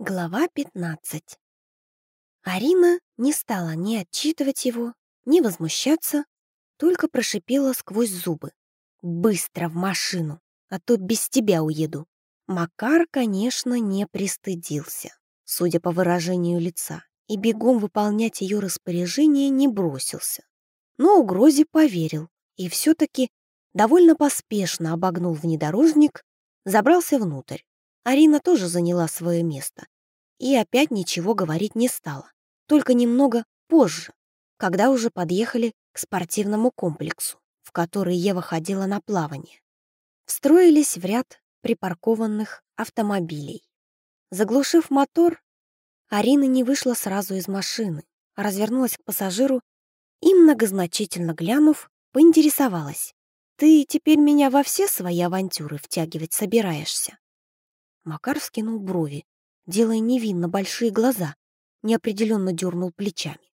Глава 15 Арина не стала ни отчитывать его, ни возмущаться, только прошипела сквозь зубы. «Быстро в машину, а то без тебя уеду». Макар, конечно, не пристыдился, судя по выражению лица, и бегом выполнять ее распоряжение не бросился. Но угрозе поверил и все-таки довольно поспешно обогнул внедорожник, забрался внутрь. Арина тоже заняла свое место и опять ничего говорить не стала, только немного позже, когда уже подъехали к спортивному комплексу, в который Ева ходила на плавание. Встроились в ряд припаркованных автомобилей. Заглушив мотор, Арина не вышла сразу из машины, а развернулась к пассажиру и, многозначительно глянув, поинтересовалась. «Ты теперь меня во все свои авантюры втягивать собираешься?» Макар вскинул брови, делая невинно большие глаза, неопределенно дернул плечами.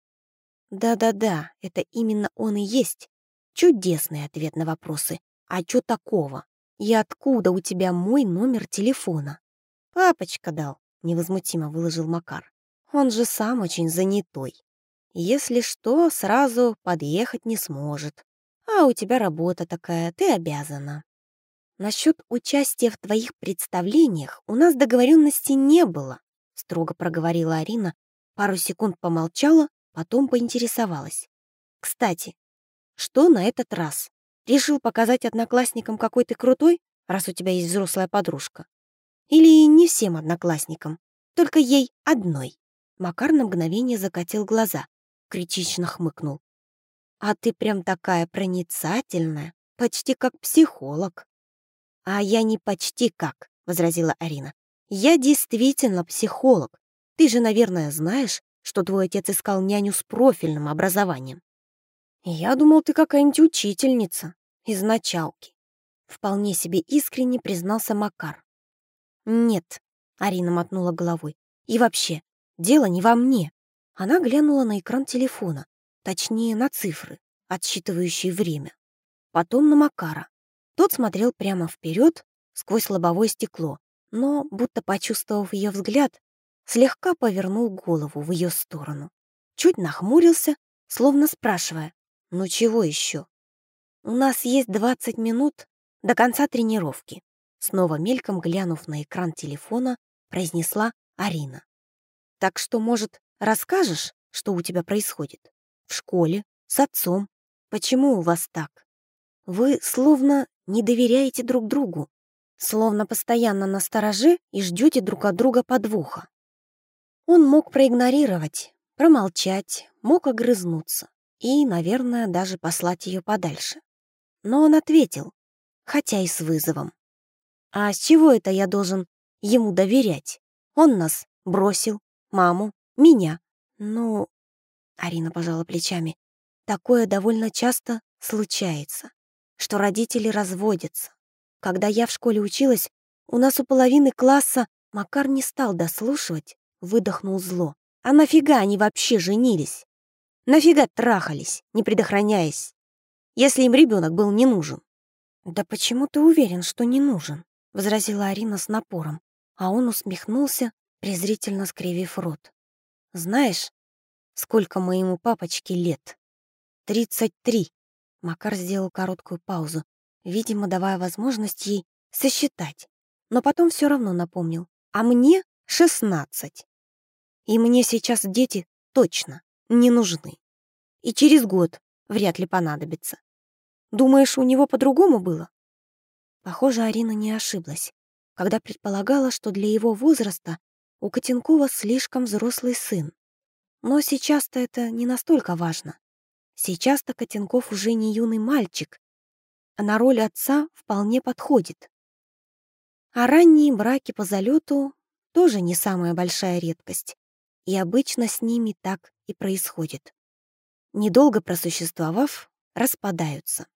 Да-да-да, это именно он и есть. Чудесный ответ на вопросы. А чё такого? И откуда у тебя мой номер телефона? Папочка дал, невозмутимо выложил Макар. Он же сам очень занятой. Если что, сразу подъехать не сможет. А у тебя работа такая, ты обязана. «Насчет участия в твоих представлениях у нас договоренности не было», строго проговорила Арина, пару секунд помолчала, потом поинтересовалась. «Кстати, что на этот раз? Решил показать одноклассникам, какой ты крутой, раз у тебя есть взрослая подружка? Или не всем одноклассникам, только ей одной?» Макар на мгновение закатил глаза, критично хмыкнул. «А ты прям такая проницательная, почти как психолог». «А я не почти как», — возразила Арина. «Я действительно психолог. Ты же, наверное, знаешь, что твой отец искал няню с профильным образованием». «Я думал, ты какая-нибудь учительница из началки», — вполне себе искренне признался Макар. «Нет», — Арина мотнула головой. «И вообще, дело не во мне». Она глянула на экран телефона, точнее, на цифры, отсчитывающие время. Потом на Макара. Тот смотрел прямо вперед, сквозь лобовое стекло, но, будто почувствовав ее взгляд, слегка повернул голову в ее сторону. Чуть нахмурился, словно спрашивая, «Ну чего еще?» «У нас есть 20 минут до конца тренировки», снова мельком глянув на экран телефона, произнесла Арина. «Так что, может, расскажешь, что у тебя происходит? В школе? С отцом? Почему у вас так? Вы словно не доверяете друг другу, словно постоянно на стороже и ждете друг от друга подвоха. Он мог проигнорировать, промолчать, мог огрызнуться и, наверное, даже послать ее подальше. Но он ответил, хотя и с вызовом. «А с чего это я должен ему доверять? Он нас бросил, маму, меня. Ну...» Арина пожала плечами. «Такое довольно часто случается что родители разводятся. Когда я в школе училась, у нас у половины класса Макар не стал дослушивать, выдохнул зло. А нафига они вообще женились? Нафига трахались, не предохраняясь, если им ребенок был не нужен? «Да почему ты уверен, что не нужен?» — возразила Арина с напором, а он усмехнулся, презрительно скривив рот. «Знаешь, сколько моему папочке лет? Тридцать три. Макар сделал короткую паузу, видимо, давая возможность ей сосчитать, но потом все равно напомнил. «А мне шестнадцать. И мне сейчас дети точно не нужны. И через год вряд ли понадобится. Думаешь, у него по-другому было?» Похоже, Арина не ошиблась, когда предполагала, что для его возраста у Котенкова слишком взрослый сын. Но сейчас-то это не настолько важно. Сейчас-то Котенков уже не юный мальчик, а на роль отца вполне подходит. А ранние браки по залету тоже не самая большая редкость, и обычно с ними так и происходит. Недолго просуществовав, распадаются.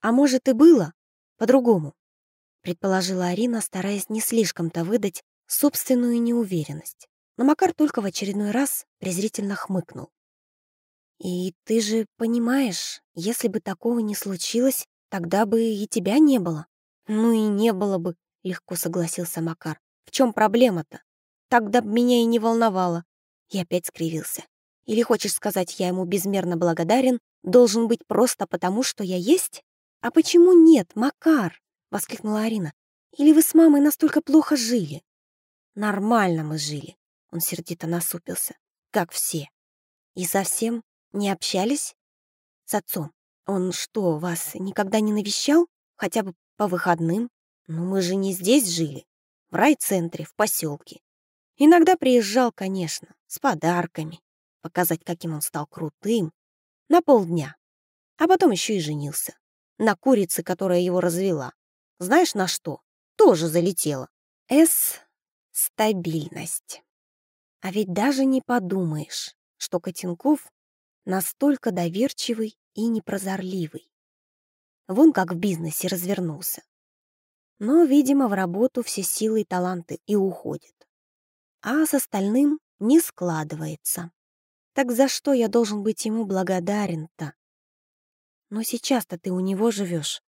А может и было по-другому, предположила Арина, стараясь не слишком-то выдать собственную неуверенность. Но Макар только в очередной раз презрительно хмыкнул. И ты же понимаешь, если бы такого не случилось, тогда бы и тебя не было. Ну и не было бы, легко согласился Макар. В чем проблема-то? тогда б меня и не волновало. И опять скривился. Или хочешь сказать, я ему безмерно благодарен, должен быть просто потому, что я есть? А почему нет, Макар? Воскликнула Арина. Или вы с мамой настолько плохо жили? Нормально мы жили. Он сердито насупился. Как все. И совсем не общались? С отцом. Он что, вас никогда не навещал? Хотя бы по выходным? Ну, мы же не здесь жили. В райцентре, в поселке. Иногда приезжал, конечно, с подарками. Показать, каким он стал крутым. На полдня. А потом еще и женился. На курице, которая его развела. Знаешь, на что? Тоже залетела. С. Стабильность. А ведь даже не подумаешь, что Котенков настолько доверчивый и непрозорливый. Вон как в бизнесе развернулся. Но, видимо, в работу все силы и таланты и уходят. А с остальным не складывается. Так за что я должен быть ему благодарен-то? Но сейчас-то ты у него живешь,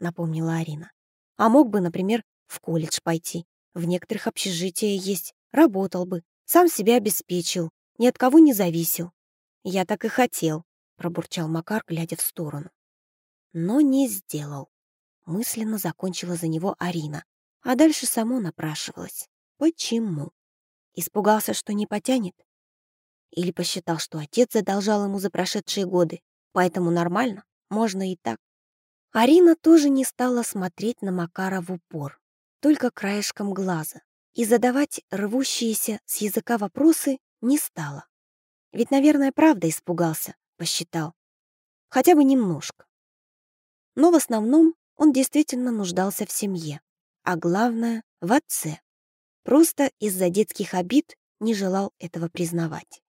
напомнила Арина. А мог бы, например, в колледж пойти. В некоторых общежитиях есть. Работал бы, сам себя обеспечил, ни от кого не зависел. Я так и хотел, пробурчал Макар, глядя в сторону. Но не сделал. Мысленно закончила за него Арина, а дальше само напрашивалось. Почему? Испугался, что не потянет? Или посчитал, что отец задолжал ему за прошедшие годы, поэтому нормально, можно и так. Арина тоже не стала смотреть на Макара в упор, только краешком глаза, и задавать рвущиеся с языка вопросы не стала. Ведь, наверное, правда испугался, посчитал. Хотя бы немножко. Но в основном он действительно нуждался в семье, а главное — в отце. Просто из-за детских обид не желал этого признавать.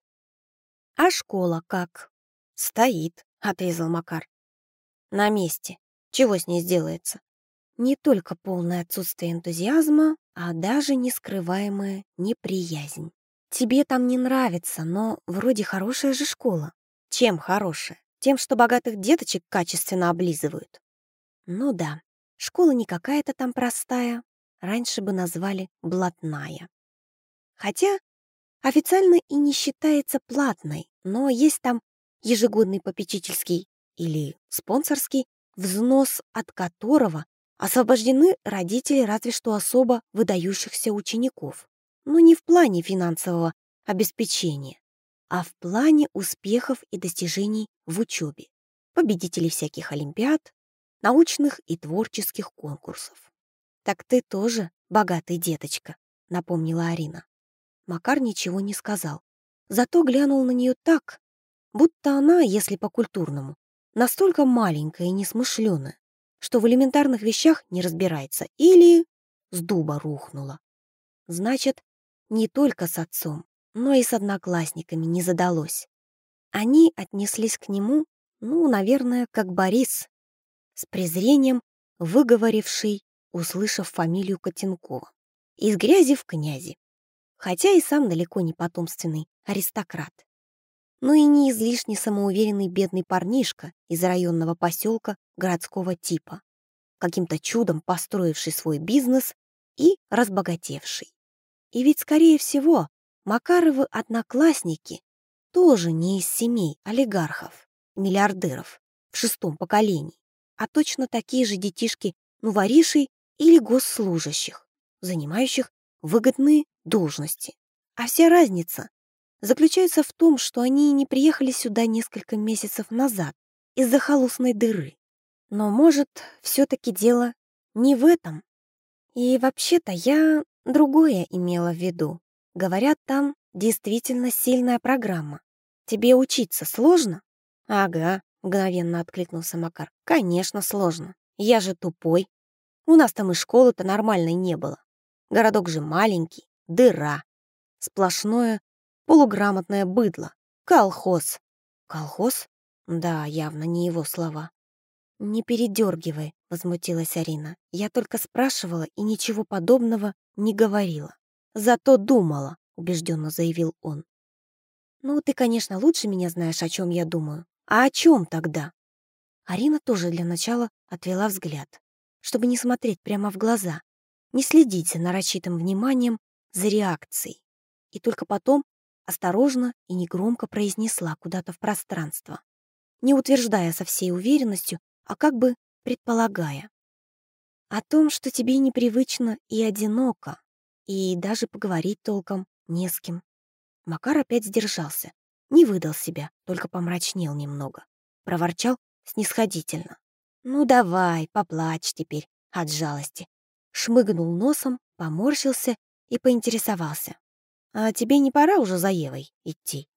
«А школа как?» «Стоит», — отрезал Макар. «На месте. Чего с ней сделается?» Не только полное отсутствие энтузиазма, а даже нескрываемая неприязнь. «Тебе там не нравится, но вроде хорошая же школа». «Чем хорошая? Тем, что богатых деточек качественно облизывают». «Ну да, школа не какая-то там простая, раньше бы назвали блатная. Хотя официально и не считается платной, но есть там ежегодный попечительский или спонсорский, взнос от которого освобождены родители разве что особо выдающихся учеников. Но не в плане финансового обеспечения, а в плане успехов и достижений в учебе, победителей всяких олимпиад, научных и творческих конкурсов. «Так ты тоже богатый деточка», — напомнила Арина. Макар ничего не сказал, зато глянул на нее так, будто она, если по-культурному, настолько маленькая и несмышленая, что в элементарных вещах не разбирается или с дуба рухнула. Значит, не только с отцом, но и с одноклассниками не задалось. Они отнеслись к нему, ну, наверное, как Борис, с презрением выговоривший услышав фамилию Котенкова. Из грязи в князи. Хотя и сам далеко не потомственный аристократ. Но и не излишне самоуверенный бедный парнишка из районного поселка городского типа, каким-то чудом построивший свой бизнес и разбогатевший. И ведь, скорее всего, Макаровы одноклассники тоже не из семей олигархов, миллиардеров в шестом поколении, а точно такие же детишки нуворишей или госслужащих, занимающих выгодные должности. А вся разница заключается в том, что они не приехали сюда несколько месяцев назад из-за холостной дыры. Но, может, все-таки дело не в этом. И вообще-то я другое имела в виду. Говорят, там действительно сильная программа. Тебе учиться сложно? Ага, мгновенно откликнулся Макар. Конечно, сложно. Я же тупой. У нас там и школы-то нормальной не было. Городок же маленький, дыра. Сплошное полуграмотное быдло. Колхоз. Колхоз? Да, явно не его слова. «Не передергивай», — возмутилась Арина. «Я только спрашивала и ничего подобного не говорила. Зато думала», — убежденно заявил он. «Ну, ты, конечно, лучше меня знаешь, о чем я думаю. А о чем тогда?» Арина тоже для начала отвела взгляд чтобы не смотреть прямо в глаза, не следить за нарочитым вниманием, за реакцией. и только потом осторожно и негромко произнесла куда-то в пространство, не утверждая со всей уверенностью, а как бы предполагая. О том, что тебе непривычно и одиноко, и даже поговорить толком не с кем. Макар опять сдержался, не выдал себя, только помрачнел немного. Проворчал снисходительно. «Ну давай, поплачь теперь от жалости». Шмыгнул носом, поморщился и поинтересовался. «А тебе не пора уже за Евой идти?»